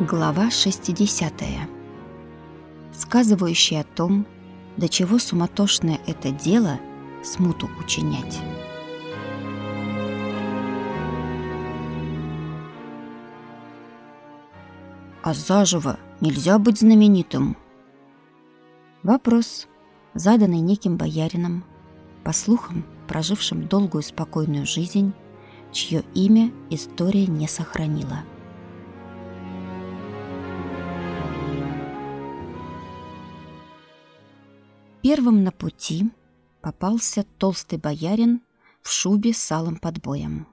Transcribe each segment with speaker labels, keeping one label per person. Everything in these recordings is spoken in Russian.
Speaker 1: Глава 60. Сказывающая о том, до чего суматошное это дело смуту учинять. А заживо нельзя быть знаменитым. Вопрос, заданный неким боярином, по слухам, прожившим долгую спокойную жизнь, чье имя история не сохранила. Первым на пути попался толстый боярин в шубе с алым подбоем.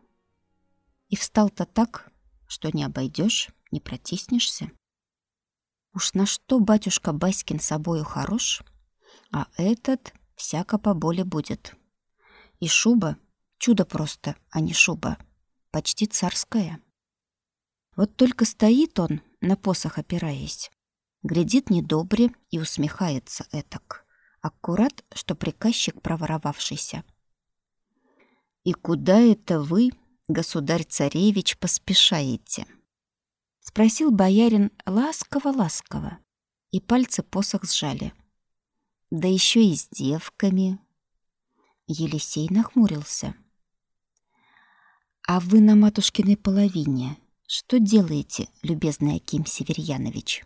Speaker 1: И встал-то так, что не обойдешь, не протиснешься. Уж на что батюшка Баськин собою хорош, а этот всяко поболе будет. И шуба — чудо просто, а не шуба, почти царская. Вот только стоит он, на посох опираясь, глядит недобре и усмехается этак. Аккурат, что приказчик проворовавшийся. «И куда это вы, государь-царевич, поспешаете?» Спросил боярин ласково-ласково, и пальцы посох сжали. «Да еще и с девками!» Елисей нахмурился. «А вы на матушкиной половине что делаете, любезный Аким Северьянович?»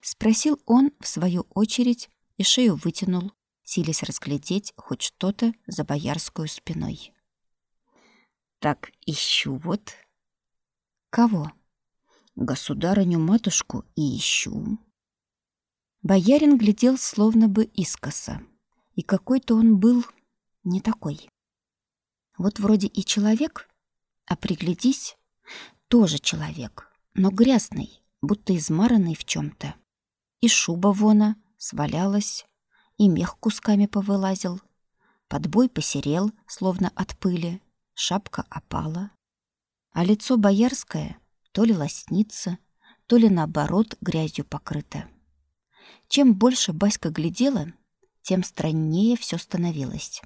Speaker 1: Спросил он, в свою очередь, и шею вытянул, силясь разглядеть хоть что-то за боярскую спиной. «Так ищу вот...» «Кого?» «Государыню-матушку и ищу». Боярин глядел словно бы искоса, и какой-то он был не такой. Вот вроде и человек, а приглядись, тоже человек, но грязный, будто измаранный в чем то И шуба вона, свалялась, и мех кусками повылазил. Подбой посерел, словно от пыли, шапка опала. А лицо боярское то ли лоснится, то ли наоборот грязью покрыто. Чем больше Баська глядела, тем страннее все становилось.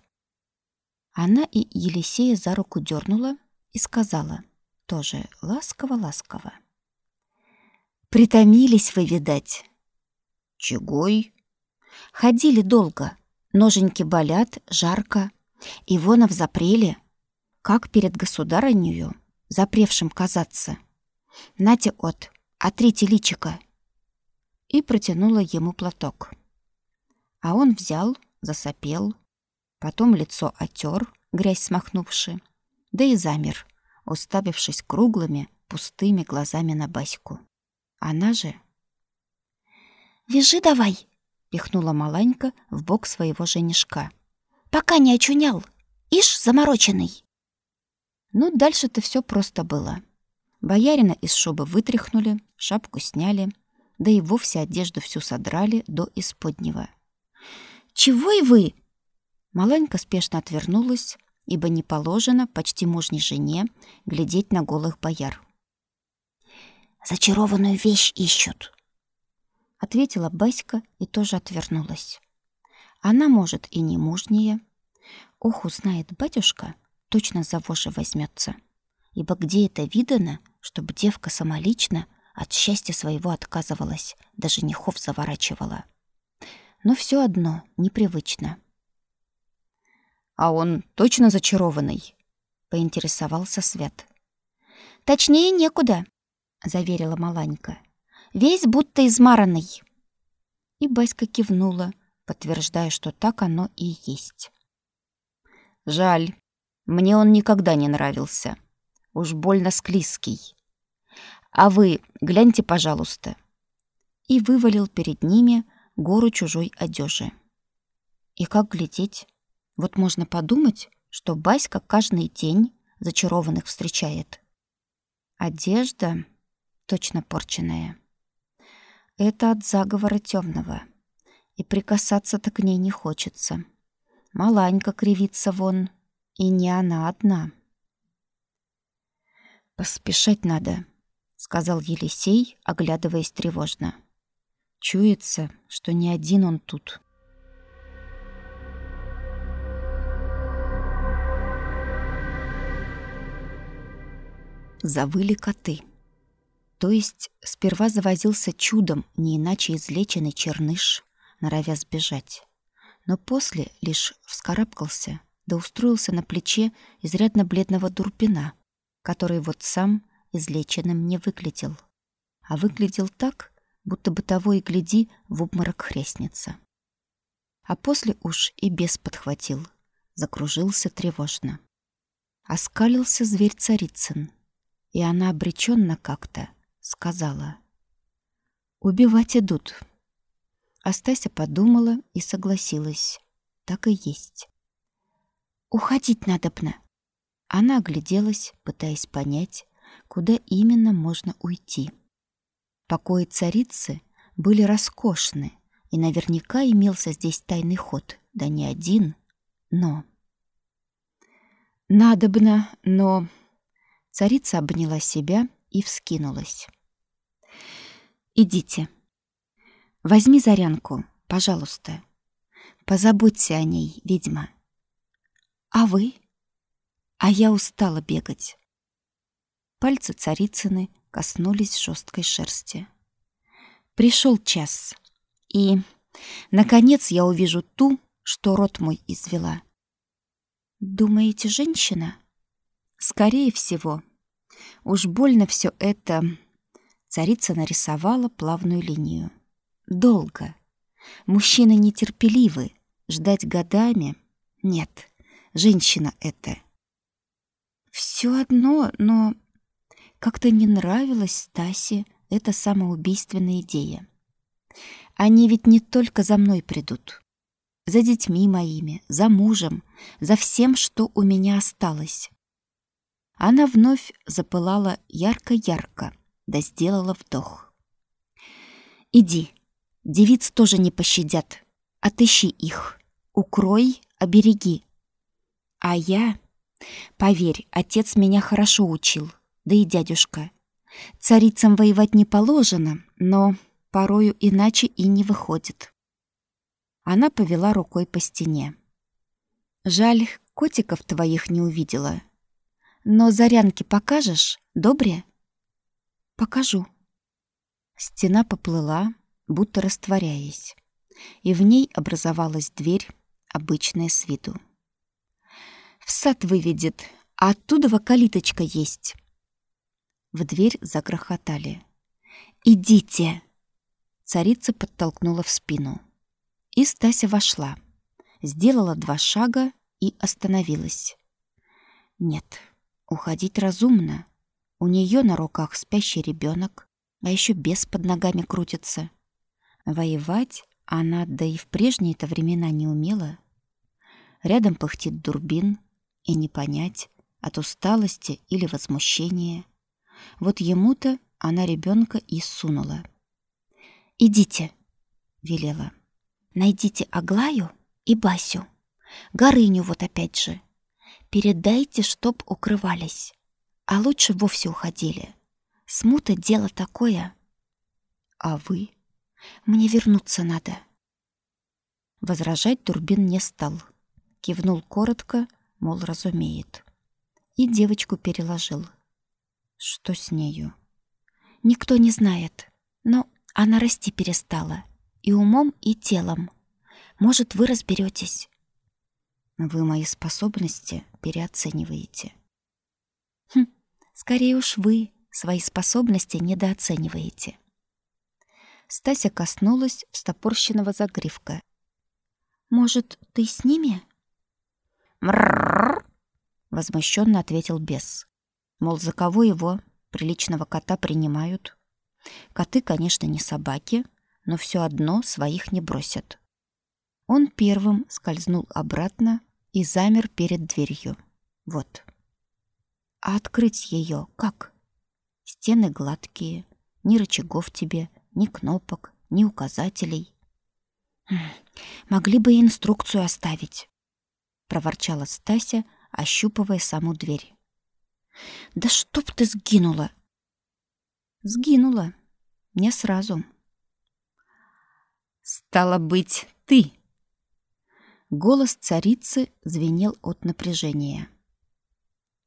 Speaker 1: Она и Елисея за руку дернула и сказала, тоже ласково-ласково. «Притомились вы, видать,
Speaker 2: Чегой?
Speaker 1: Ходили долго. Ноженьки болят, жарко. Ивона в запреле. Как перед государынею, запревшим казаться. Нате от, отрите личика. И протянула ему платок. А он взял, засопел, потом лицо отер, грязь смахнувши, да и замер, уставившись круглыми, пустыми глазами на Баську. Она же
Speaker 3: «Вяжи давай!»
Speaker 1: — пихнула Маланька в бок своего женишка.
Speaker 3: «Пока не очунял! Ишь, замороченный!»
Speaker 1: Ну, дальше-то все просто было. Боярина из шубы вытряхнули, шапку сняли, да и вовсе одежду всю содрали до исподнего.
Speaker 3: «Чего и вы?»
Speaker 1: Маланька спешно отвернулась, ибо не положено почти мужней жене глядеть на голых бояр.
Speaker 3: «Зачарованную вещь ищут»,
Speaker 1: ответила Баська и тоже отвернулась. Она, может, и не мужнее. Ох, узнает батюшка, точно за вожжи возьмется. Ибо где это видано, чтобы девка самолично от счастья своего отказывалась, даже женихов заворачивала. Но все одно непривычно.
Speaker 2: «А он точно зачарованный?» — поинтересовался Свят.
Speaker 3: «Точнее некуда», — заверила Маланька весь будто измаранный.
Speaker 1: И Баська кивнула, подтверждая, что так оно и есть.
Speaker 2: Жаль, мне он никогда не нравился. Уж больно склизкий. А вы гляньте, пожалуйста.
Speaker 1: И вывалил перед ними гору чужой одежи. И как глядеть? Вот можно подумать, что Баська каждый день зачарованных встречает. Одежда точно порченная. Это от заговора темного. И прикасаться-то к ней не хочется. Маланька кривится вон, и не она одна. «Поспешать надо», — сказал Елисей, оглядываясь тревожно. Чуется, что не один он тут. Завыли коты. То есть сперва завозился чудом, не иначе излеченный черныш, норовя сбежать. Но после лишь вскарабкался, да устроился на плече изрядно бледного дурпина, который вот сам излеченным не выглядел. А выглядел так, будто бы того и гляди в обморок хрестница. А после уж и бес подхватил, закружился тревожно. Оскалился зверь царицын, и она обреченно как-то сказала. «Убивать идут». Астася подумала и согласилась. Так и есть.
Speaker 3: «Уходить надобно».
Speaker 1: Она огляделась, пытаясь понять, куда именно можно уйти. Покои царицы были роскошны, и наверняка имелся здесь тайный ход, да не один, но... Надобно, но... Царица обняла себя и вскинулась. «Идите. Возьми Зарянку, пожалуйста. Позаботься о ней, ведьма».
Speaker 3: «А вы?»
Speaker 1: «А я устала бегать». Пальцы царицыны коснулись жесткой шерсти. Пришел час, и, наконец, я увижу ту, что рот мой извела.
Speaker 3: Думаете, женщина?
Speaker 1: Скорее всего. Уж больно все это... Царица нарисовала плавную линию. Долго. Мужчины нетерпеливы. Ждать годами? Нет, женщина это. Все одно, но как-то не нравилась Стасе эта самоубийственная идея. Они ведь не только за мной придут. За детьми моими, за мужем, за всем, что у меня осталось. Она вновь запылала ярко-ярко, да сделала вдох. «Иди, девиц тоже не пощадят. Отыщи их, укрой, обереги. А я... Поверь, отец меня хорошо учил да и дядюшка. Царицам воевать не положено, но порою иначе и не выходит. Она повела рукой по стене. Жаль, котиков твоих не увидела. Но зарянки покажешь, добре?
Speaker 3: Покажу.
Speaker 1: Стена поплыла, будто растворяясь, и в ней образовалась дверь, обычная с виду. В сад выведет, а оттуда калиточка есть. В дверь загрохотали. «Идите!» Царица подтолкнула в спину. И Стася вошла. Сделала два шага и остановилась. Нет, уходить разумно. У нее на руках спящий ребенок, а еще бес под ногами крутится. Воевать она, да и в прежние-то времена не умела. Рядом пыхтит дурбин, и не понять, от усталости или возмущения — вот ему-то она ребенка и сунула.
Speaker 3: «Идите», — велела. «Найдите Аглаю и Басю. Горыню вот опять же. Передайте, чтоб укрывались. А лучше вовсе уходили. Смута дело такое.
Speaker 1: А вы?
Speaker 3: Мне вернуться надо».
Speaker 1: Возражать Турбин не стал. Кивнул коротко, мол, разумеет. И девочку переложил. Что с нею?
Speaker 3: Никто не знает, но она расти перестала. И умом, и телом. Может, вы разберетесь.
Speaker 1: Вы мои способности переоцениваете.
Speaker 3: Скорее уж вы свои способности недооцениваете.
Speaker 1: Стася коснулась встопорщенного загривка.
Speaker 3: Может, ты с ними?
Speaker 1: Мрррр! возмущенно ответил бес. Мол, за кого его, приличного кота, принимают? Коты, конечно, не собаки, но все одно своих не бросят. Он первым скользнул обратно и замер перед дверью. Вот. А открыть ее как? Стены гладкие, ни рычагов тебе, ни кнопок, ни указателей.
Speaker 3: Хм, могли бы и инструкцию оставить,
Speaker 1: проворчала Стася, ощупывая саму дверь.
Speaker 3: Да чтоб ты сгинула.
Speaker 1: Сгинула. Не сразу. Стало быть, ты. Голос царицы звенел от напряжения.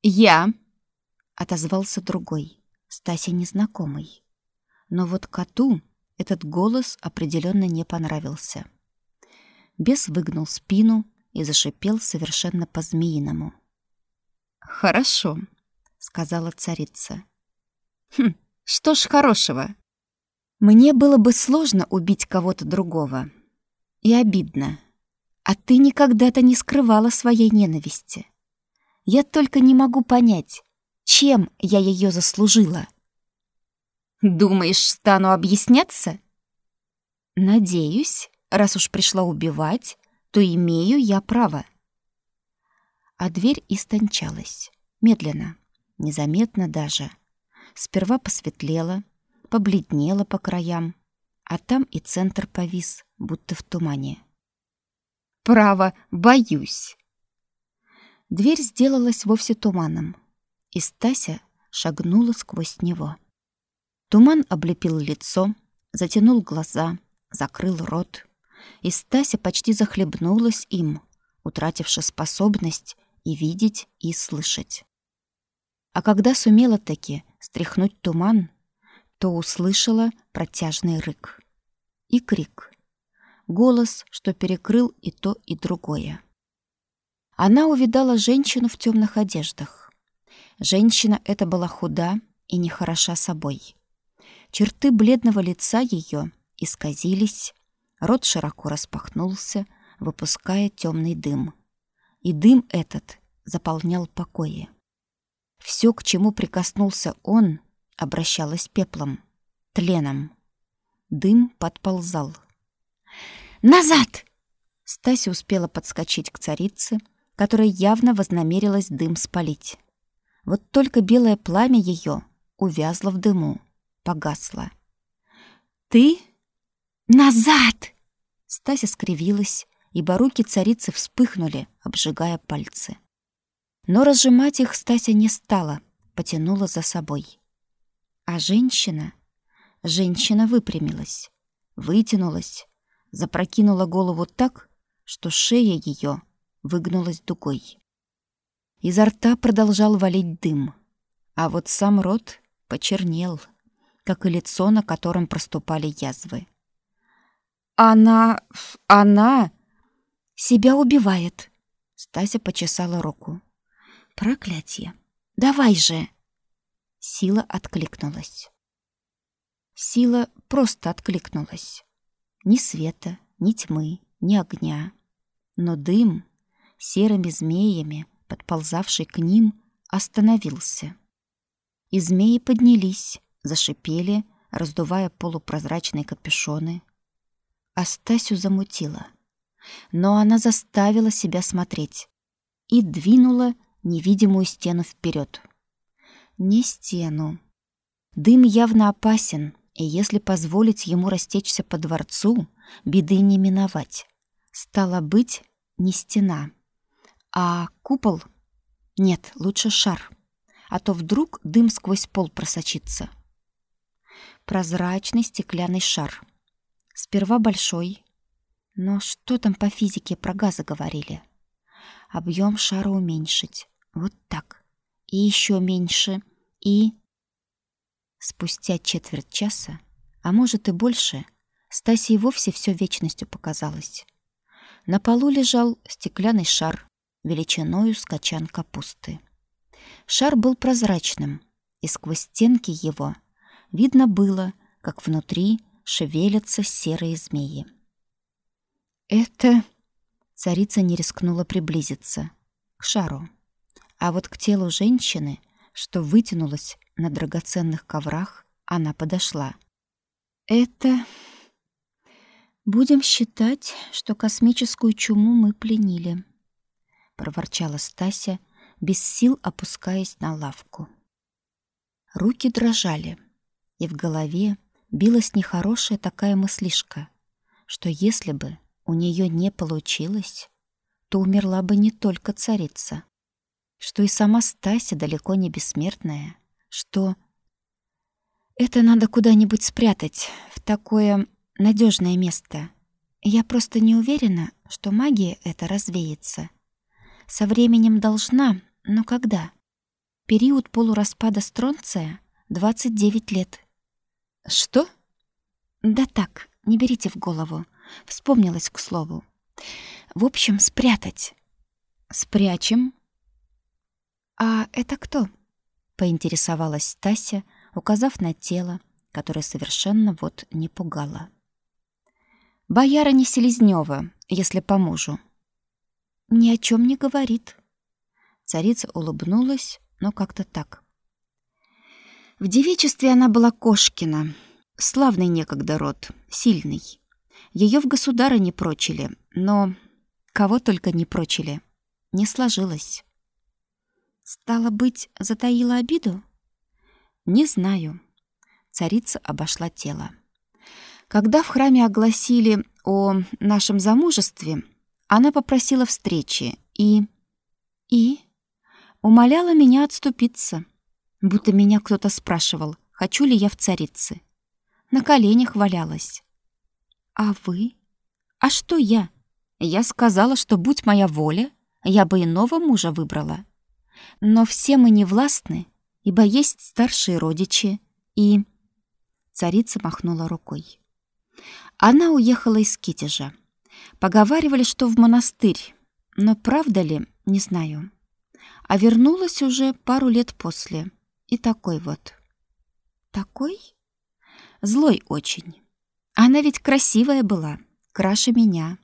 Speaker 1: Я, отозвался другой, Стася незнакомый. Но вот коту этот голос определенно не понравился. Бес выгнул спину и зашипел совершенно по-змеиному.
Speaker 2: «Хорошо», — сказала царица. «Хм, что ж хорошего? Мне было бы сложно убить кого-то другого. И обидно. А ты никогда-то не скрывала своей ненависти. Я только не могу понять, чем я ее заслужила. Думаешь, стану объясняться? Надеюсь, раз уж пришла убивать, то имею я право. А дверь истончалась, медленно, незаметно даже. Сперва посветлела, побледнела по краям, а там и центр повис, будто в тумане. «Право, боюсь!» Дверь сделалась вовсе туманом, и Стася шагнула сквозь него. Туман облепил лицо, затянул глаза, закрыл рот, и Стася почти захлебнулась им, утративши способность и видеть, и слышать. А когда сумела таки стряхнуть туман, то услышала протяжный рык и крик. Голос, что перекрыл и то, и другое. Она увидала женщину в темных одеждах. Женщина эта была худа и нехороша собой. Черты бледного лица ее исказились, рот широко распахнулся, выпуская темный дым. И дым этот заполнял покои. Все, к чему прикоснулся он, обращалось пеплом, тленом. Дым подползал. «Назад!» Стася успела подскочить к царице, которая явно вознамерилась дым спалить. Вот только белое пламя ее увязло в дыму, погасло. «Ты? Назад!» Стася скривилась, ибо руки царицы вспыхнули, обжигая пальцы. Но разжимать их Стася не стала, потянула за собой. А женщина... Женщина выпрямилась, вытянулась, запрокинула голову так, что шея ее выгнулась дугой. Изо рта продолжал валить дым, а вот сам рот почернел, как и лицо, на котором проступали язвы. «Она... она... себя убивает!» Стася почесала руку. «Проклятие! Давай же!» Сила откликнулась. Сила просто откликнулась. Ни света, ни тьмы, ни огня. Но дым серыми змеями, подползавший к ним, остановился. И змеи поднялись, зашипели, раздувая полупрозрачные капюшоны. Астасю замутила. Но она заставила себя смотреть и двинула невидимую стену вперед. Не стену. Дым явно опасен, и если позволить ему растечься по дворцу, беды не миновать. Стало быть, не стена. А купол? Нет, лучше шар. А то вдруг дым сквозь пол просочится. Прозрачный стеклянный шар. Сперва большой. Но что там по физике про газы говорили? Объем шара уменьшить. Вот так. И еще меньше. И... Спустя четверть часа, а может и больше, Стасе вовсе все вечностью показалось. На полу лежал стеклянный шар величиною с качан капусты. Шар был прозрачным, и сквозь стенки его видно было, как внутри шевелятся серые змеи. Это царица не рискнула приблизиться к шару, а вот к телу женщины, что вытянулась на драгоценных коврах, она подошла. Это будем считать, что космическую чуму мы пленили проворчала Стася, без сил опускаясь на лавку. Руки дрожали, и в голове билась нехорошая такая мыслишка, что если бы у нее не получилось, то умерла бы не только царица, что и сама Стася далеко не бессмертная, что это надо куда-нибудь спрятать, в такое надежное место. Я просто не уверена, что магия эта развеется. Со временем должна, но когда? Период полураспада стронция — 29 лет.
Speaker 1: Что?
Speaker 3: Да так, не берите в голову. Вспомнилось к слову. В общем, спрятать.
Speaker 1: Спрячем.
Speaker 3: А это кто? Поинтересовалась Тася, указав на тело, которое совершенно вот не пугало.
Speaker 1: Боярыня Селезнёва, если по мужу.
Speaker 3: Ни о чем не говорит.
Speaker 1: Царица улыбнулась, но как-то так. В девичестве она была Кошкина, славный некогда род, сильный. Ее в государы не прочили, но кого только не прочили. Не сложилось.
Speaker 3: Стало быть, затаила обиду?
Speaker 1: Не знаю. Царица обошла тело. Когда в храме огласили о нашем замужестве, она попросила встречи и... И... Умоляла меня отступиться будто меня кто-то спрашивал, хочу ли я в царице. На коленях валялась. А вы? А что я? Я сказала, что будь моя воля, я бы иного мужа выбрала. Но все мы не властны, ибо есть старшие родичи, и... Царица махнула рукой. Она уехала из Китежа. Поговаривали, что в монастырь, но правда ли, не знаю. А вернулась уже пару лет после. И такой вот.
Speaker 3: Такой?
Speaker 1: Злой очень. Она ведь красивая была, краше меня.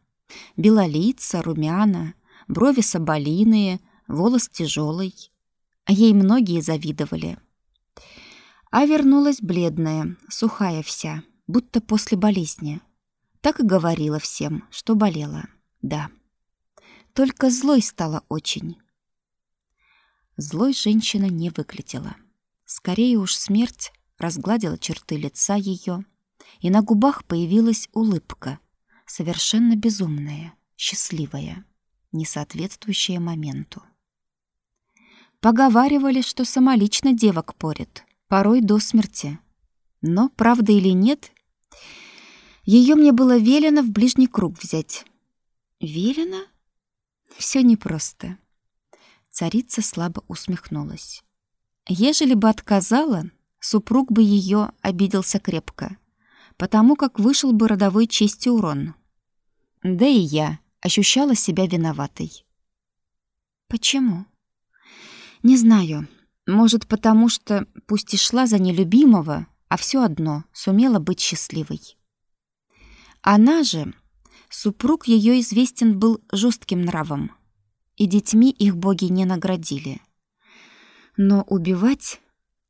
Speaker 1: Белолица, румяна, брови соболиные, волос тяжелый. А ей многие завидовали. А вернулась бледная, сухая вся, будто после болезни. Так и говорила всем, что болела. Да. Только злой стала очень. Злой женщина не выглядела. Скорее уж смерть разгладила черты лица ее, и на губах появилась улыбка, совершенно безумная, счастливая, не соответствующая моменту. Поговаривали, что самолично девок порит, порой до смерти. Но, правда или нет, ее мне было велено в ближний круг взять. Велено? Все непросто. Царица слабо усмехнулась. Ежели бы отказала, супруг бы ее обиделся крепко, потому как вышел бы родовой чести урон. Да и я ощущала себя виноватой.
Speaker 3: Почему?
Speaker 1: Не знаю. Может, потому что, пусть и шла за нелюбимого, а все одно сумела быть счастливой. Она же, супруг ее известен был жестким нравом, и детьми их боги не наградили. Но убивать...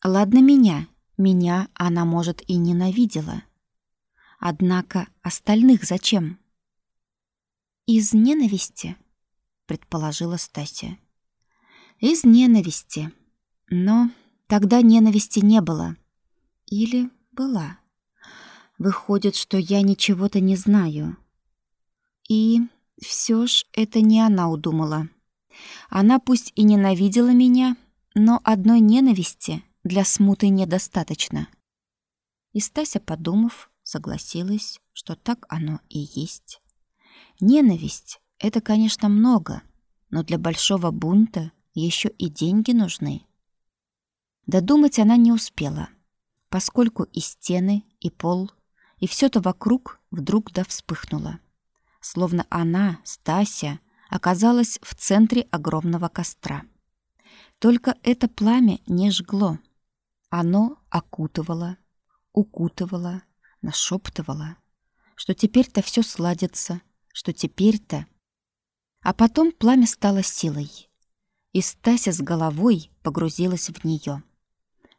Speaker 1: Ладно меня, меня она, может, и ненавидела. Однако остальных зачем?
Speaker 3: Из ненависти, предположила Стася.
Speaker 1: Из ненависти. Но тогда ненависти не было. Или была. Выходит, что я ничего-то не знаю. И все ж это не она удумала. Она пусть и ненавидела меня, но одной ненависти для смуты недостаточно. И Стася, подумав, согласилась, что так оно и есть. Ненависть — это, конечно, много, но для большого бунта еще и деньги нужны. Додумать она не успела, поскольку и стены, и пол, и все то вокруг вдруг да вспыхнуло. Словно она, Стася, оказалась в центре огромного костра. Только это пламя не жгло. Оно окутывало, укутывало, нашептывало, что теперь-то все сладится, что теперь-то... А потом пламя стало силой, и Стася с головой погрузилась в нее,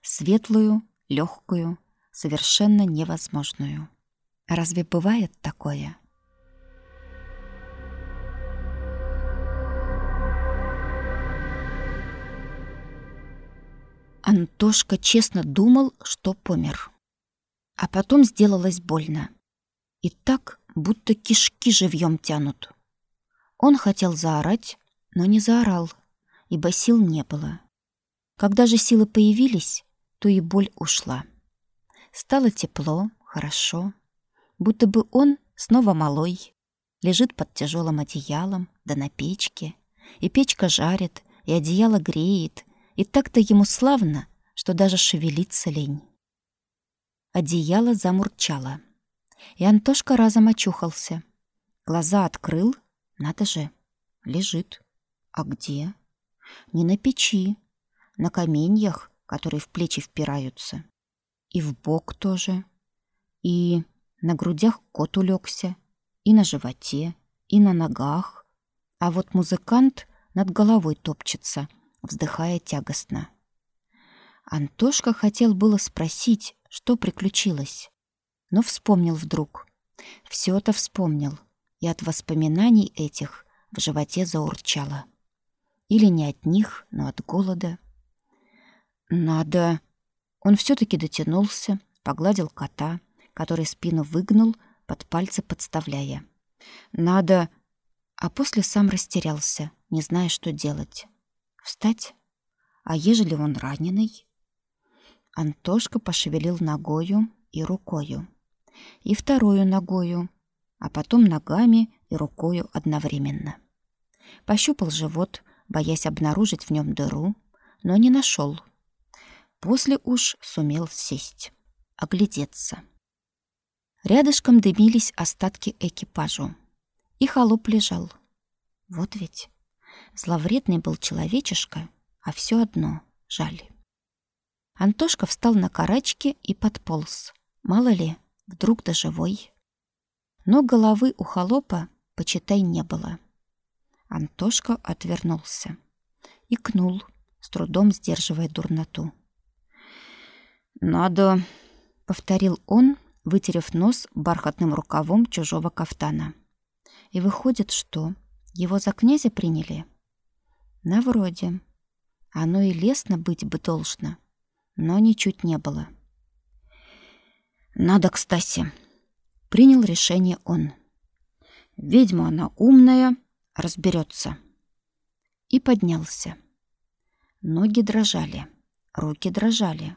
Speaker 1: светлую, легкую, совершенно невозможную. Разве бывает такое? Антошка честно думал, что помер. А потом сделалось больно. И так, будто кишки живьем тянут. Он хотел заорать, но не заорал, ибо сил не было. Когда же силы появились, то и боль ушла. Стало тепло, хорошо. Будто бы он снова малой. Лежит под тяжелым одеялом, да на печке. И печка жарит, и одеяло греет. И так-то ему славно, что даже шевелиться лень.
Speaker 2: Одеяло замурчало. И Антошка разом очухался. Глаза открыл. Надо же, лежит. А где? Не на печи. На каменьях, которые в плечи впираются и в бок тоже, и на грудях кот улегся, и на животе, и на ногах. А вот музыкант над головой топчется, вздыхая тягостно. Антошка хотел было спросить, что приключилось, но вспомнил вдруг. Всё это вспомнил, и от воспоминаний этих в животе заурчало. Или не от них, но от голода. «Надо он все-таки дотянулся, погладил кота, который спину выгнул, под пальцы подставляя. «Надо...» А после сам растерялся, не зная, что делать. «Встать? А ежели он раненый?» Антошка пошевелил ногою и рукою. И вторую ногою, а потом ногами и рукою одновременно. Пощупал живот, боясь обнаружить в нем дыру, но не нашел После уж сумел сесть, оглядеться. Рядышком дымились остатки экипажу. И холоп лежал. Вот ведь. Зловредный был человечишка, а все одно жаль. Антошка встал на карачки и подполз. Мало ли, вдруг до живой. Но головы у холопа, почитай, не было. Антошка отвернулся. Икнул, с трудом сдерживая дурноту. «Надо», — повторил он, вытерев нос бархатным рукавом чужого кафтана. «И выходит, что его за князя приняли?» «На вроде. Оно и лестно быть бы должно, но ничуть не было». «Надо, к Стасе. — принял решение он. «Ведьма она умная, разберется. И поднялся. Ноги дрожали, руки дрожали.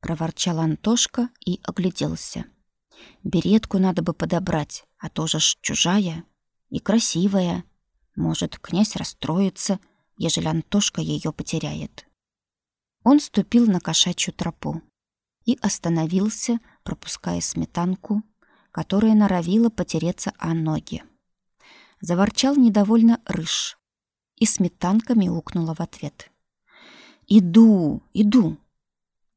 Speaker 2: проворчал Антошка и огляделся. Беретку надо бы подобрать, а тоже ж чужая и красивая. Может, князь расстроится, ежели Антошка ее потеряет. Он ступил на кошачью тропу и остановился, пропуская сметанку, которая норовила потереться о ноги. Заворчал недовольно рыж, и сметанка мяукнула в ответ. «Иду, иду!»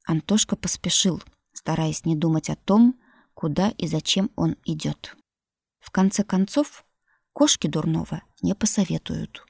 Speaker 2: Антошка поспешил, стараясь не думать о том, куда и зачем он идет. В конце концов, кошки дурного не посоветуют.